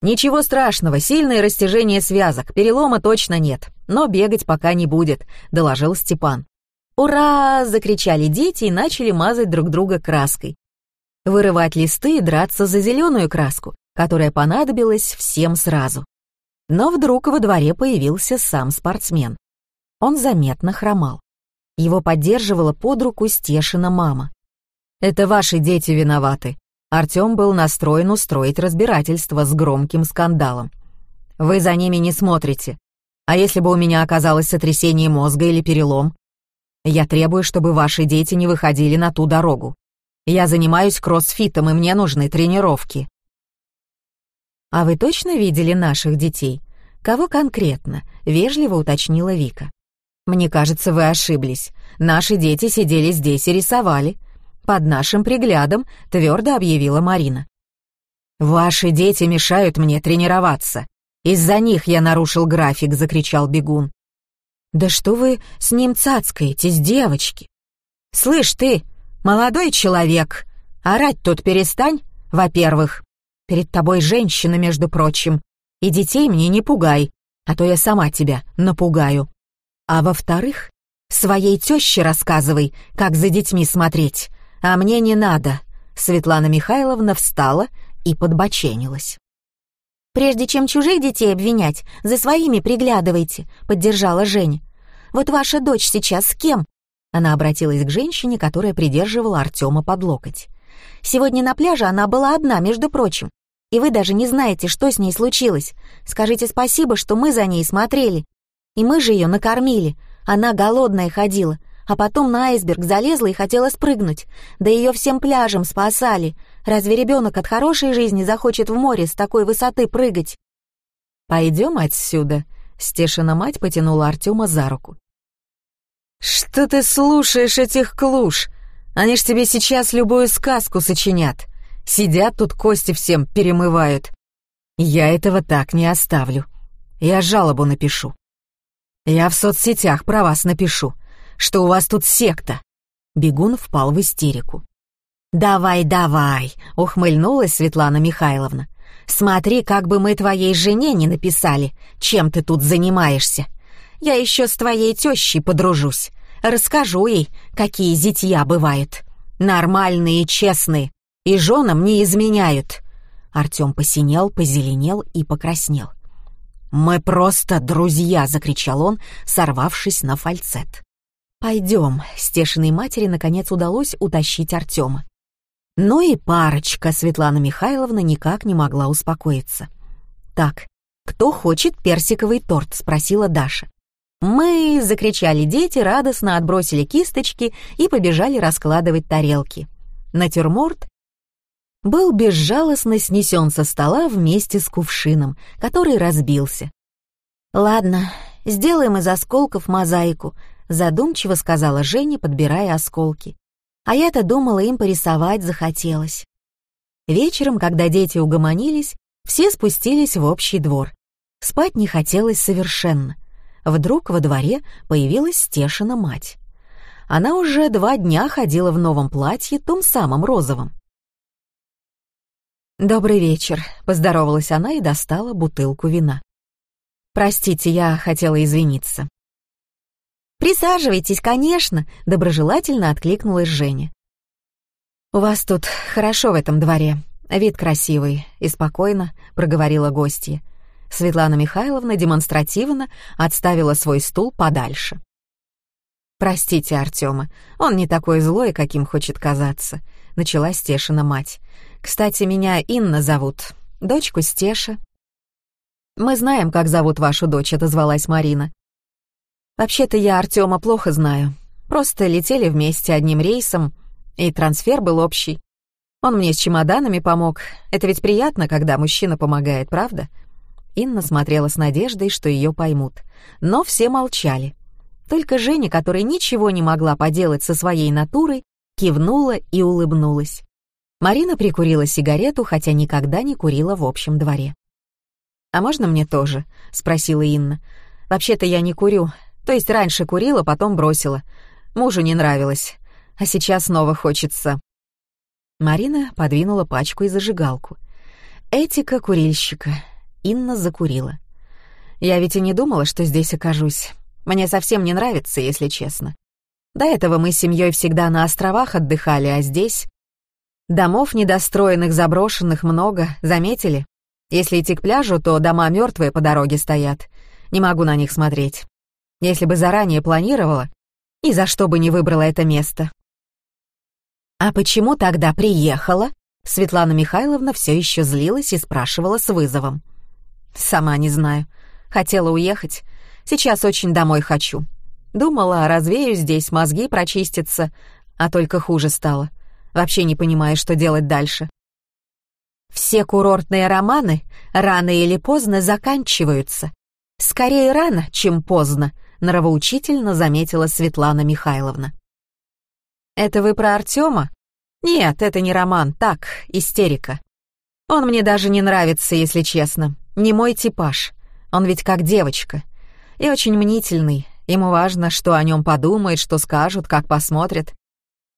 «Ничего страшного, сильное растяжение связок, перелома точно нет, но бегать пока не будет», — доложил Степан. «Ура!» — закричали дети и начали мазать друг друга краской. Вырывать листы и драться за зеленую краску, которая понадобилась всем сразу. Но вдруг во дворе появился сам спортсмен. Он заметно хромал. Его поддерживала под руку Стешина мама. «Это ваши дети виноваты». Артем был настроен устроить разбирательство с громким скандалом. «Вы за ними не смотрите. А если бы у меня оказалось сотрясение мозга или перелом, я требую, чтобы ваши дети не выходили на ту дорогу. Я занимаюсь кроссфитом, и мне нужны тренировки». «А вы точно видели наших детей? Кого конкретно?» — вежливо уточнила Вика. «Мне кажется, вы ошиблись. Наши дети сидели здесь и рисовали. Под нашим приглядом», — твердо объявила Марина. «Ваши дети мешают мне тренироваться. Из-за них я нарушил график», — закричал бегун. «Да что вы с ним цацкаетесь, девочки?» «Слышь ты, молодой человек, орать тут перестань, во-первых. Перед тобой женщина, между прочим, и детей мне не пугай, а то я сама тебя напугаю. А во-вторых, своей тёще рассказывай, как за детьми смотреть, а мне не надо». Светлана Михайловна встала и подбоченилась. «Прежде чем чужих детей обвинять, за своими приглядывайте», — поддержала Женя. «Вот ваша дочь сейчас с кем?» Она обратилась к женщине, которая придерживала Артема под локоть. «Сегодня на пляже она была одна, между прочим. И вы даже не знаете, что с ней случилось. Скажите спасибо, что мы за ней смотрели. И мы же ее накормили. Она голодная ходила, а потом на айсберг залезла и хотела спрыгнуть. Да ее всем пляжем спасали. Разве ребенок от хорошей жизни захочет в море с такой высоты прыгать? «Пойдем отсюда», — Стешина мать потянула Артема за руку. «Что ты слушаешь этих клуш? Они ж тебе сейчас любую сказку сочинят. Сидят тут кости всем перемывают. Я этого так не оставлю. Я жалобу напишу. Я в соцсетях про вас напишу, что у вас тут секта». Бегун впал в истерику. «Давай, давай», — ухмыльнулась Светлана Михайловна. «Смотри, как бы мы твоей жене не написали, чем ты тут занимаешься. Я еще с твоей тещей подружусь. Расскажу ей, какие зятья бывают. Нормальные честные, и женам не изменяют». Артем посинел, позеленел и покраснел. «Мы просто друзья!» — закричал он, сорвавшись на фальцет. «Пойдем», — стешиной матери наконец удалось утащить Артема. Но и парочка Светлана Михайловна никак не могла успокоиться. «Так, кто хочет персиковый торт?» — спросила Даша. «Мы!» — закричали дети, радостно отбросили кисточки и побежали раскладывать тарелки. Натюрморт был безжалостно снесен со стола вместе с кувшином, который разбился. «Ладно, сделаем из осколков мозаику», — задумчиво сказала Женя, подбирая осколки. А я-то думала, им порисовать захотелось. Вечером, когда дети угомонились, все спустились в общий двор. Спать не хотелось совершенно. Вдруг во дворе появилась Стешина мать. Она уже два дня ходила в новом платье, том самом розовом. «Добрый вечер», — поздоровалась она и достала бутылку вина. «Простите, я хотела извиниться». «Присаживайтесь, конечно», — доброжелательно откликнулась Женя. «У вас тут хорошо в этом дворе. Вид красивый и спокойно», — проговорила гостья. Светлана Михайловна демонстративно отставила свой стул подальше. «Простите Артема, он не такой злой, каким хочет казаться», — начала Стешина мать. «Кстати, меня Инна зовут, дочку Стеша». «Мы знаем, как зовут вашу дочь», — отозвалась Марина. «Вообще-то я Артема плохо знаю. Просто летели вместе одним рейсом, и трансфер был общий. Он мне с чемоданами помог. Это ведь приятно, когда мужчина помогает, правда?» Инна смотрела с надеждой, что ее поймут. Но все молчали. Только Женя, которая ничего не могла поделать со своей натурой, кивнула и улыбнулась. Марина прикурила сигарету, хотя никогда не курила в общем дворе. «А можно мне тоже?» — спросила Инна. «Вообще-то я не курю. То есть раньше курила, потом бросила. Мужу не нравилось. А сейчас снова хочется». Марина подвинула пачку и зажигалку. «Этика курильщика». Инна закурила. «Я ведь и не думала, что здесь окажусь. Мне совсем не нравится, если честно. До этого мы с семьей всегда на островах отдыхали, а здесь... Домов недостроенных, заброшенных много, заметили? Если идти к пляжу, то дома мертвые по дороге стоят. Не могу на них смотреть. Если бы заранее планировала, ни за что бы не выбрала это место. «А почему тогда приехала?» Светлана Михайловна все еще злилась и спрашивала с вызовом. «Сама не знаю. Хотела уехать, Сейчас очень домой хочу. Думала, развею здесь, мозги прочистятся, а только хуже стало. Вообще не понимаю, что делать дальше. Все курортные романы рано или поздно заканчиваются. Скорее рано, чем поздно, нравоучительно заметила Светлана Михайловна. Это вы про Артема? Нет, это не роман, так, истерика. Он мне даже не нравится, если честно. Не мой типаж. Он ведь как девочка и очень мнительный. Ему важно, что о нем подумают, что скажут, как посмотрят.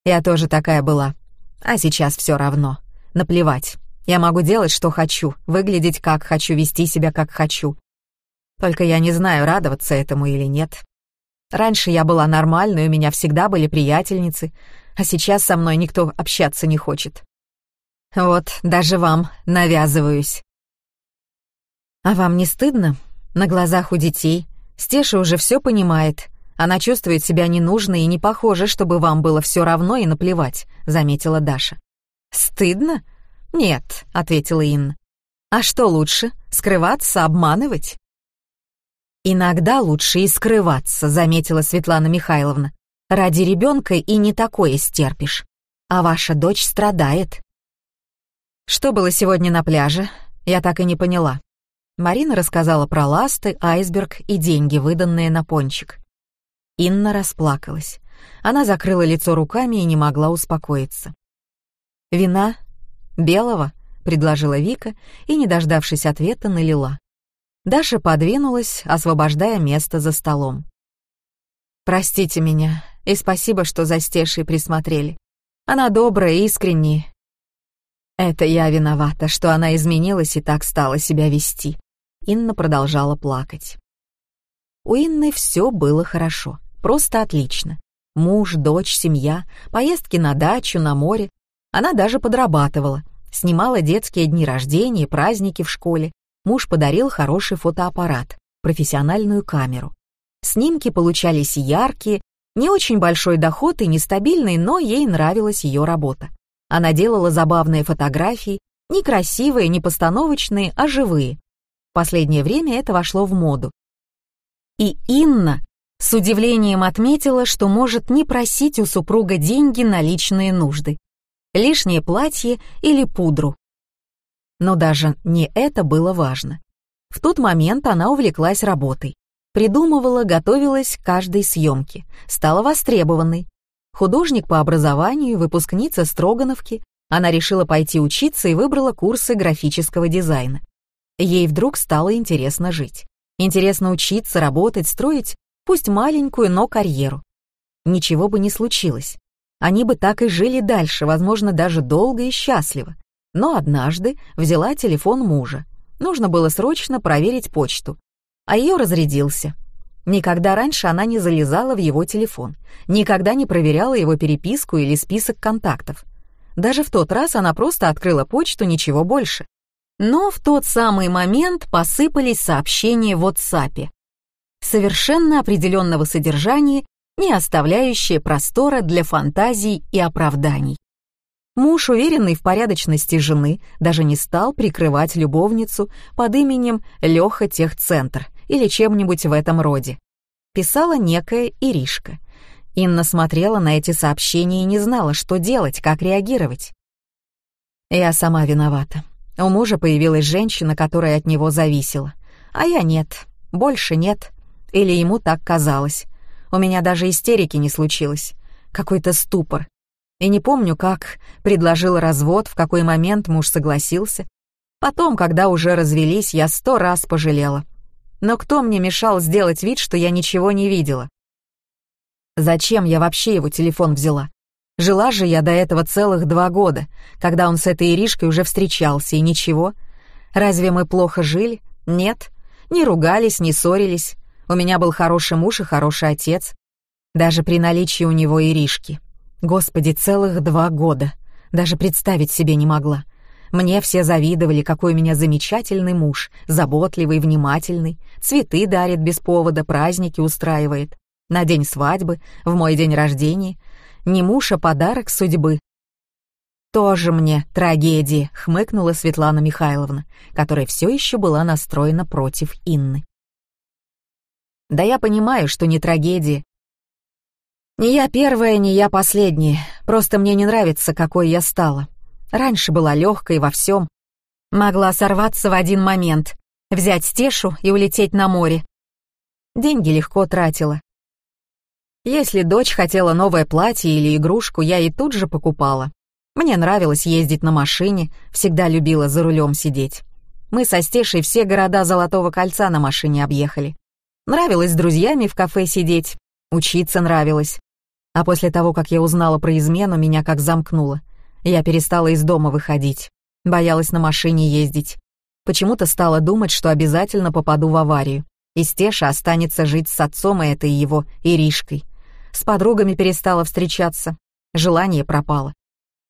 Я тоже такая была. А сейчас все равно. Наплевать. Я могу делать, что хочу, выглядеть как хочу, вести себя как хочу. Только я не знаю, радоваться этому или нет. Раньше я была нормальной, у меня всегда были приятельницы, а сейчас со мной никто общаться не хочет. Вот, даже вам навязываюсь. А вам не стыдно? На глазах у детей, Стеша уже все понимает. Она чувствует себя ненужной и не похоже, чтобы вам было все равно и наплевать», — заметила Даша. «Стыдно?» «Нет», — ответила Инна. «А что лучше, скрываться, обманывать?» «Иногда лучше и скрываться», — заметила Светлана Михайловна. «Ради ребенка и не такое стерпишь. А ваша дочь страдает». «Что было сегодня на пляже?» Я так и не поняла. Марина рассказала про ласты, айсберг и деньги, выданные на пончик. Инна расплакалась. Она закрыла лицо руками и не могла успокоиться. «Вина? Белого?» — предложила Вика и, не дождавшись ответа, налила. Даша подвинулась, освобождая место за столом. «Простите меня, и спасибо, что за Стешей присмотрели. Она добрая, искренняя. Это я виновата, что она изменилась и так стала себя вести. Инна продолжала плакать. У Инны все было хорошо, просто отлично. Муж, дочь, семья, поездки на дачу, на море. Она даже подрабатывала, снимала детские дни рождения, праздники в школе. Муж подарил хороший фотоаппарат, профессиональную камеру. Снимки получались яркие, не очень большой доход и нестабильный, но ей нравилась ее работа. Она делала забавные фотографии, не красивые, не постановочные, а живые, последнее время это вошло в моду. И Инна с удивлением отметила, что может не просить у супруга деньги на личные нужды. лишнее платье или пудру. Но даже не это было важно. В тот момент она увлеклась работой. Придумывала, готовилась к каждой съемке, стала востребованной. Художник по образованию, выпускница Строгановки, она решила пойти учиться и выбрала курсы графического дизайна. Ей вдруг стало интересно жить. Интересно учиться, работать, строить, пусть маленькую, но карьеру. Ничего бы не случилось. Они бы так и жили дальше, возможно, даже долго и счастливо. Но однажды взяла телефон мужа. Нужно было срочно проверить почту. А ее разрядился. Никогда раньше она не залезала в его телефон, никогда не проверяла его переписку или список контактов. Даже в тот раз она просто открыла почту, ничего больше. Но в тот самый момент посыпались сообщения в WhatsApp. Совершенно определенного содержания, не оставляющие простора для фантазий и оправданий. Муж, уверенный в порядочности жены, даже не стал прикрывать любовницу под именем Леха Техцентр или чем-нибудь в этом роде. Писала некая Иришка. Инна смотрела на эти сообщения и не знала, что делать, как реагировать. Я сама виновата. У мужа появилась женщина, которая от него зависела. А я нет, больше нет. Или ему так казалось. У меня даже истерики не случилось. Какой-то ступор. И не помню, как предложил развод, в какой момент муж согласился. Потом, когда уже развелись, я сто раз пожалела. Но кто мне мешал сделать вид, что я ничего не видела? Зачем я вообще его телефон взяла? Жила же я до этого целых два года, когда он с этой Иришкой уже встречался, и ничего. Разве мы плохо жили? Нет. Не ругались, не ссорились. У меня был хороший муж и хороший отец. Даже при наличии у него Иришки. Господи, целых два года. Даже представить себе не могла. Мне все завидовали, какой у меня замечательный муж, заботливый, внимательный, цветы дарит без повода, праздники устраивает. На день свадьбы, в мой день рождения. Не муж, а подарок судьбы. «Тоже мне трагедия», — хмыкнула Светлана Михайловна, которая все еще была настроена против Инны. «Да я понимаю, что не трагедия, не я первая, не я последняя. Просто мне не нравится, какой я стала. Раньше была легкой во всем. Могла сорваться в один момент, взять стешу и улететь на море. Деньги легко тратила. Если дочь хотела новое платье или игрушку, я и тут же покупала. Мне нравилось ездить на машине, всегда любила за рулем сидеть. Мы со Стешей все города Золотого кольца на машине объехали. Нравилось с друзьями в кафе сидеть, учиться нравилось. А после того, как я узнала про измену, меня как замкнуло. Я перестала из дома выходить. Боялась на машине ездить. Почему-то стала думать, что обязательно попаду в аварию. И Стеша останется жить с отцом и этой его Иришкой. С подругами перестала встречаться. Желание пропало.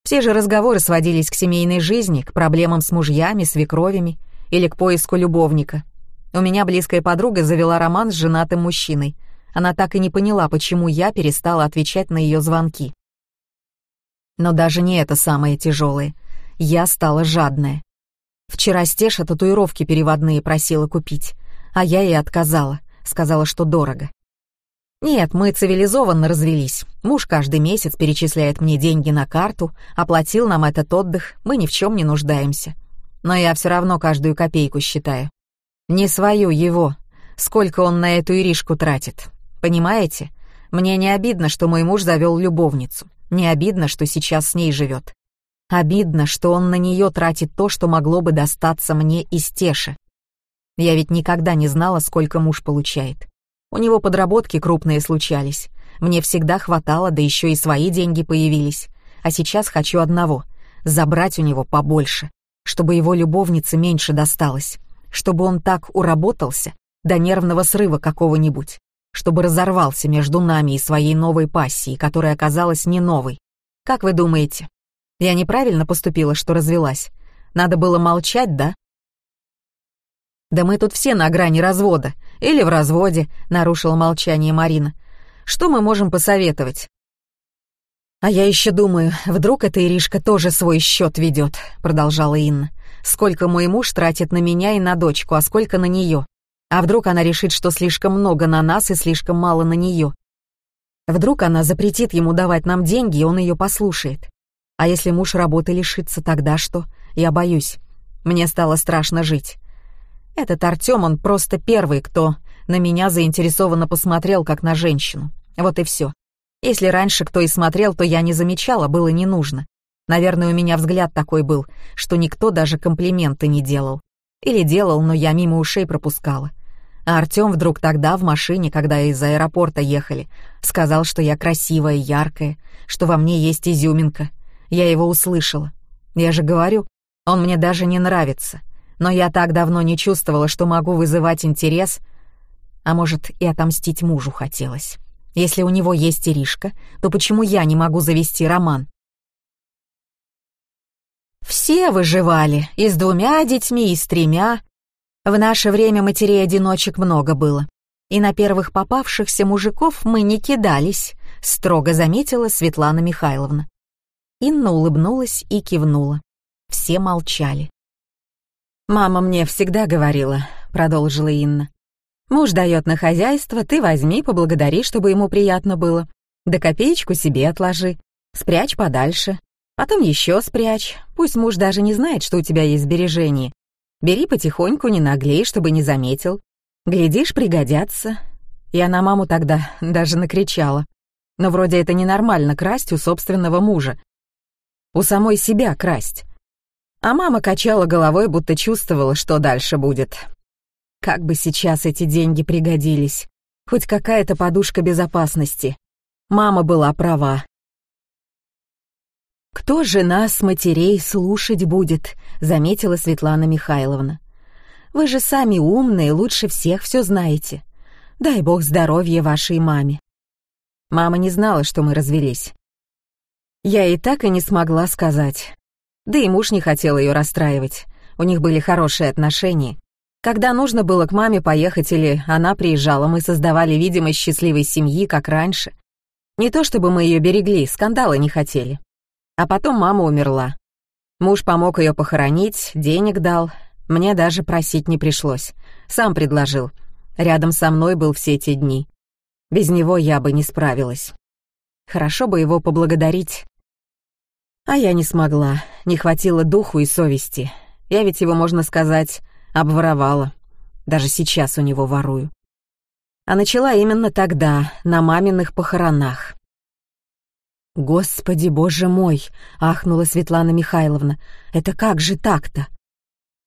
Все же разговоры сводились к семейной жизни, к проблемам с мужьями, свекровями или к поиску любовника. У меня близкая подруга завела роман с женатым мужчиной — она так и не поняла, почему я перестала отвечать на ее звонки. Но даже не это самое тяжелое. Я стала жадная. Вчера Стеша татуировки переводные просила купить, а я ей отказала, сказала, что дорого. Нет, мы цивилизованно развелись. Муж каждый месяц перечисляет мне деньги на карту, оплатил нам этот отдых, мы ни в чем не нуждаемся. Но я все равно каждую копейку считаю. Не свою его, сколько он на эту Иришку тратит. Понимаете? Мне не обидно, что мой муж завел любовницу. Не обидно, что сейчас с ней живет. Обидно, что он на нее тратит то, что могло бы достаться мне из Теши. Я ведь никогда не знала, сколько муж получает. У него подработки крупные случались. Мне всегда хватало, да еще и свои деньги появились. А сейчас хочу одного — забрать у него побольше, чтобы его любовнице меньше досталось, чтобы он так уработался до нервного срыва какого-нибудь, чтобы разорвался между нами и своей новой пассией, которая оказалась не новой. Как вы думаете, я неправильно поступила, что развелась? Надо было молчать, да? Да мы тут все на грани развода. Или в разводе, нарушила молчание Марина. Что мы можем посоветовать? А я еще думаю, вдруг эта Иришка тоже свой счет ведет, продолжала Инна. Сколько мой муж тратит на меня и на дочку, а сколько на нее. А вдруг она решит, что слишком много на нас и слишком мало на нее? Вдруг она запретит ему давать нам деньги, и он ее послушает. А если муж работы лишится, тогда что? Я боюсь. Мне стало страшно жить. Этот Артём, он просто первый, кто на меня заинтересованно посмотрел, как на женщину. Вот и все. Если раньше кто и смотрел, то я не замечала, было не нужно. Наверное, у меня взгляд такой был, что никто даже комплименты не делал. Или делал, но я мимо ушей пропускала. А Артём вдруг тогда в машине, когда из аэропорта ехали, сказал, что я красивая, яркая, что во мне есть изюминка. Я его услышала. Я же говорю, он мне даже не нравится. Но я так давно не чувствовала, что могу вызывать интерес. А может, и отомстить мужу хотелось. Если у него есть Иришка, то почему я не могу завести роман? Все выживали, и с двумя детьми, и с тремя. В наше время матерей-одиночек много было. И на первых попавшихся мужиков мы не кидались, строго заметила Светлана Михайловна. Инна улыбнулась и кивнула. Все молчали. «Мама мне всегда говорила», — продолжила Инна. «Муж дает на хозяйство, ты возьми, поблагодари, чтобы ему приятно было. Да копеечку себе отложи, спрячь подальше, потом еще спрячь. Пусть муж даже не знает, что у тебя есть сбережения. Бери потихоньку, не наглей, чтобы не заметил. Глядишь, пригодятся». Я на маму тогда даже накричала. Но вроде это ненормально красть у собственного мужа у самой себя красть. А мама качала головой, будто чувствовала, что дальше будет. Как бы сейчас эти деньги пригодились. Хоть какая-то подушка безопасности. Мама была права. «Кто же нас, матерей, слушать будет?» — заметила Светлана Михайловна. «Вы же сами умные, лучше всех все знаете. Дай бог здоровья вашей маме». Мама не знала, что мы развелись. Я и так и не смогла сказать. Да и муж не хотел ее расстраивать. У них были хорошие отношения. Когда нужно было к маме поехать или она приезжала, мы создавали видимость счастливой семьи, как раньше. Не то чтобы мы ее берегли, скандала не хотели. А потом мама умерла. Муж помог ее похоронить, денег дал. Мне даже просить не пришлось. Сам предложил. Рядом со мной был все эти дни. Без него я бы не справилась. Хорошо бы его поблагодарить. А я не смогла, не хватило духу и совести. Я ведь его, можно сказать, обворовала. Даже сейчас у него ворую. А начала именно тогда, на маминых похоронах. «Господи, боже мой!» — ахнула Светлана Михайловна. «Это как же так-то?»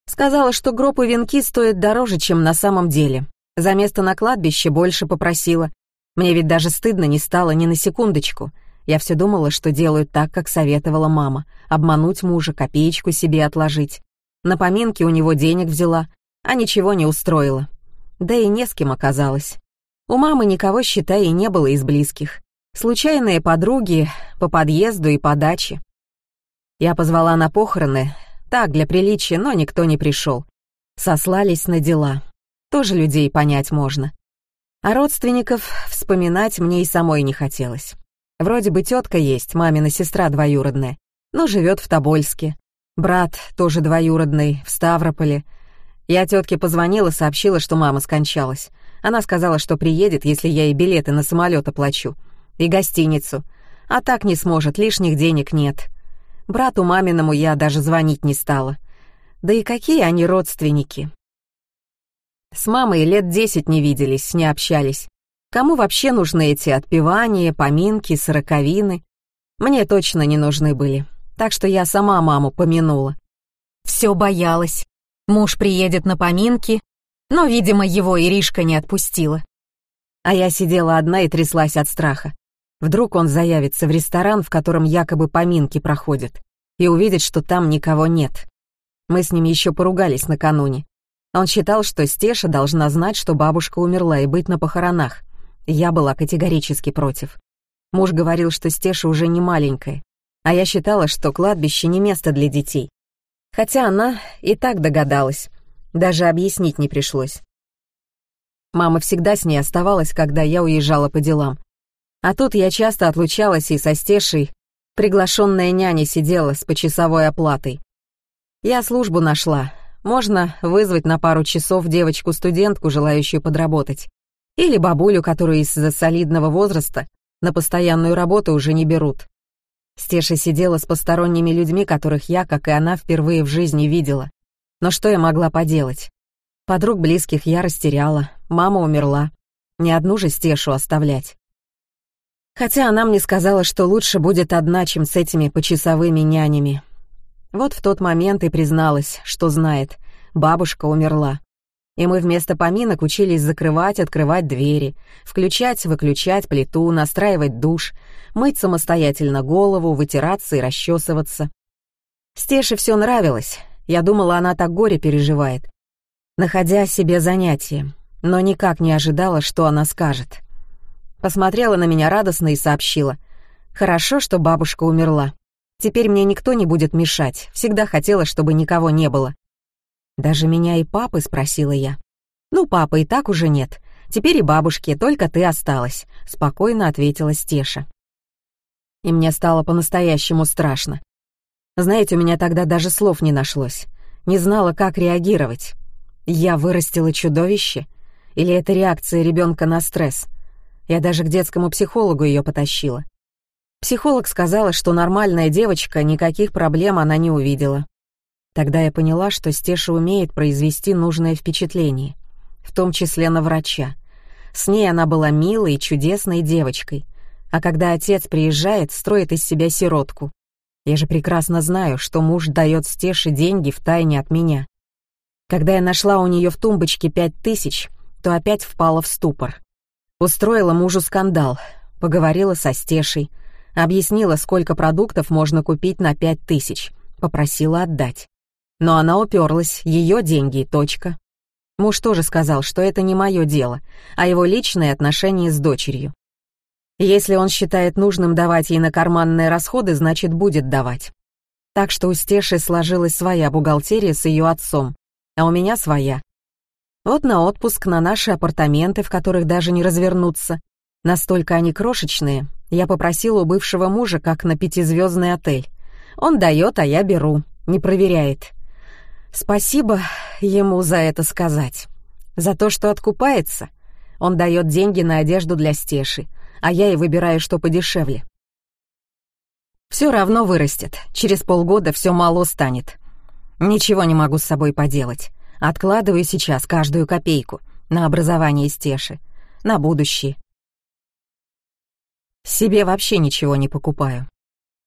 Сказала, что гроб и венки стоят дороже, чем на самом деле. За место на кладбище больше попросила. Мне ведь даже стыдно не стало ни на секундочку. Я все думала, что делают так, как советовала мама. Обмануть мужа, копеечку себе отложить. На поминки у него денег взяла, а ничего не устроила. Да и не с кем оказалось. У мамы никого, считай, и не было из близких. Случайные подруги по подъезду и по даче. Я позвала на похороны, так, для приличия, но никто не пришел. Сослались на дела. Тоже людей понять можно. А родственников вспоминать мне и самой не хотелось. Вроде бы тетка есть, мамина сестра двоюродная, но живет в Тобольске. Брат тоже двоюродный, в Ставрополе. Я тетке позвонила, сообщила, что мама скончалась. Она сказала, что приедет, если я ей билеты на самолет оплачу. И гостиницу. А так не сможет, лишних денег нет. Брату маминому я даже звонить не стала. Да и какие они родственники. С мамой лет десять не виделись, не общались. Кому вообще нужны эти отпевания, поминки, сороковины? Мне точно не нужны были, так что я сама маму помянула. Все боялась. Муж приедет на поминки, но, видимо, его Иришка не отпустила. А я сидела одна и тряслась от страха. Вдруг он заявится в ресторан, в котором якобы поминки проходят, и увидит, что там никого нет. Мы с ним еще поругались накануне. Он считал, что Стеша должна знать, что бабушка умерла и быть на похоронах. Я была категорически против. Муж говорил, что Стеша уже не маленькая, а я считала, что кладбище не место для детей. Хотя она и так догадалась, даже объяснить не пришлось. Мама всегда с ней оставалась, когда я уезжала по делам. А тут я часто отлучалась и со Стешей приглашенная няня сидела с почасовой оплатой. Я службу нашла. Можно вызвать на пару часов девочку-студентку, желающую подработать. Или бабулю, которую из-за солидного возраста на постоянную работу уже не берут. Стеша сидела с посторонними людьми, которых я, как и она, впервые в жизни видела. Но что я могла поделать? Подруг близких я растеряла, мама умерла. Ни одну же Стешу оставлять. Хотя она мне сказала, что лучше будет одна, чем с этими почасовыми нянями. Вот в тот момент и призналась, что знает, бабушка умерла. И мы вместо поминок учились закрывать, открывать двери, включать, выключать плиту, настраивать душ, мыть самостоятельно голову, вытираться и расчесываться. Стеше все нравилось. Я думала, она так горе переживает, находя себе занятие, но никак не ожидала, что она скажет. Посмотрела на меня радостно и сообщила. «Хорошо, что бабушка умерла. Теперь мне никто не будет мешать. Всегда хотела, чтобы никого не было». «Даже меня и папы?» — спросила я. «Ну, папы и так уже нет. Теперь и бабушки, только ты осталась», — спокойно ответила Стеша. И мне стало по-настоящему страшно. Знаете, у меня тогда даже слов не нашлось. Не знала, как реагировать. Я вырастила чудовище? Или это реакция ребенка на стресс? Я даже к детскому психологу ее потащила. Психолог сказала, что нормальная девочка, никаких проблем она не увидела. Тогда я поняла, что Стеша умеет произвести нужное впечатление, в том числе на врача. С ней она была милой и чудесной девочкой, а когда отец приезжает, строит из себя сиротку. Я же прекрасно знаю, что муж дает Стеше деньги в тайне от меня. Когда я нашла у нее в тумбочке пять тысяч, то опять впала в ступор. Устроила мужу скандал, поговорила со Стешей, объяснила, сколько продуктов можно купить на пять тысяч, попросила отдать. Но она уперлась, ее деньги и точка. Муж тоже сказал, что это не мое дело, а его личные отношения с дочерью. Если он считает нужным давать ей на карманные расходы, значит, будет давать. Так что у Стеши сложилась своя бухгалтерия с ее отцом, а у меня своя. Вот на отпуск, на наши апартаменты, в которых даже не развернуться. Настолько они крошечные, я попросила у бывшего мужа, как на пятизвездный отель. Он дает, а я беру, не проверяет. Спасибо ему за это сказать. За то, что откупается. Он дает деньги на одежду для Стеши, а я и выбираю, что подешевле. Все равно вырастет, через полгода все мало станет. Ничего не могу с собой поделать. Откладываю сейчас каждую копейку на образование Стеши, на будущее. Себе вообще ничего не покупаю.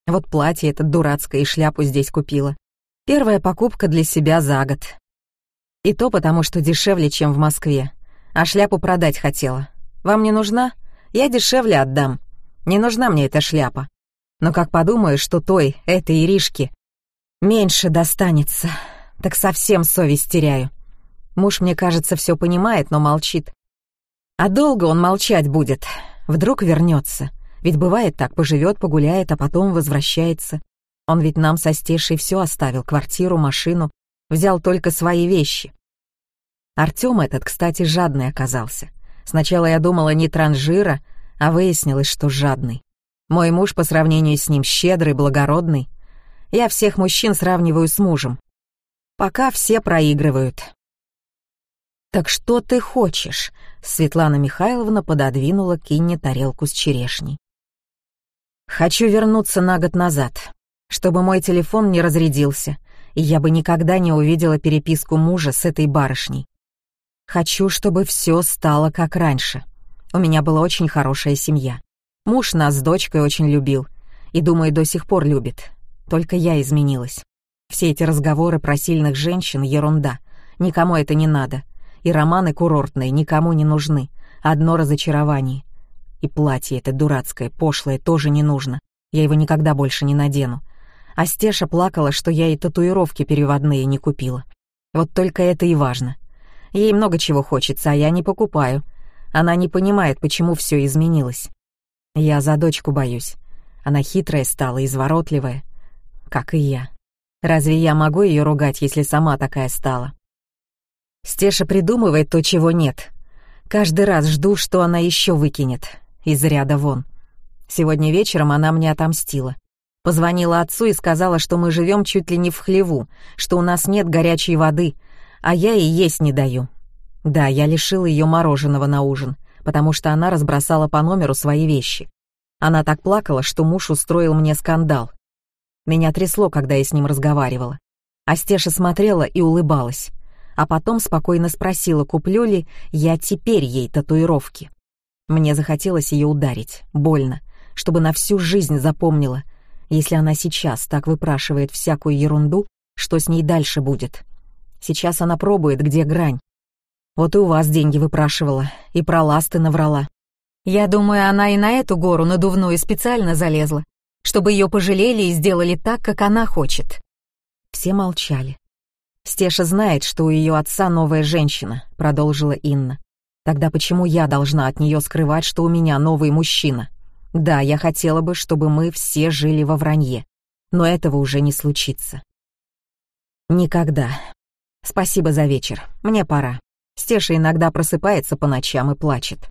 Вот платье это дурацкое и шляпу здесь купила. Первая покупка для себя за год. И то потому, что дешевле, чем в Москве. А шляпу продать хотела. Вам не нужна? Я дешевле отдам. Не нужна мне эта шляпа. Но как подумаю, что той, этой Иришке, меньше достанется, так совсем совесть теряю. Муж, мне кажется, все понимает, но молчит. А долго он молчать будет. Вдруг вернется. Ведь бывает так, поживет, погуляет, а потом возвращается. Он ведь нам со Стешей все оставил, квартиру, машину, взял только свои вещи. Артем этот, кстати, жадный оказался. Сначала я думала не транжира, а выяснилось, что жадный. Мой муж по сравнению с ним щедрый, благородный. Я всех мужчин сравниваю с мужем. Пока все проигрывают. «Так что ты хочешь?» Светлана Михайловна пододвинула Кинне тарелку с черешней. «Хочу вернуться на год назад, чтобы мой телефон не разрядился, и я бы никогда не увидела переписку мужа с этой барышней. Хочу, чтобы все стало как раньше. У меня была очень хорошая семья. Муж нас с дочкой очень любил, и, думаю, до сих пор любит. Только я изменилась. Все эти разговоры про сильных женщин — ерунда. Никому это не надо. И романы курортные никому не нужны. Одно разочарование. И платье это дурацкое, пошлое, тоже не нужно. Я его никогда больше не надену. А Стеша плакала, что я и татуировки переводные не купила. Вот только это и важно. Ей много чего хочется, а я не покупаю. Она не понимает, почему все изменилось. Я за дочку боюсь. Она хитрая стала, изворотливая. Как и я. Разве я могу ее ругать, если сама такая стала? Стеша придумывает то, чего нет. Каждый раз жду, что она еще выкинет. Из ряда вон. Сегодня вечером она мне отомстила. Позвонила отцу и сказала, что мы живем чуть ли не в хлеву, что у нас нет горячей воды, а я ей есть не даю. Да, я лишила ее мороженого на ужин, потому что она разбросала по номеру свои вещи. Она так плакала, что муж устроил мне скандал. Меня трясло, когда я с ним разговаривала. А Стеша смотрела и улыбалась. А потом спокойно спросила, куплю ли я теперь ей татуировки. Мне захотелось ее ударить, больно, чтобы на всю жизнь запомнила. Если она сейчас так выпрашивает всякую ерунду, что с ней дальше будет? Сейчас она пробует, где грань. Вот и у вас деньги выпрашивала, и про ласты наврала. Я думаю, она и на эту гору надувную специально залезла, чтобы ее пожалели и сделали так, как она хочет. Все молчали. «Стеша знает, что у ее отца новая женщина», — продолжила Инна. «Тогда почему я должна от нее скрывать, что у меня новый мужчина? Да, я хотела бы, чтобы мы все жили во вранье, но этого уже не случится». «Никогда. Спасибо за вечер. Мне пора. Стеша иногда просыпается по ночам и плачет.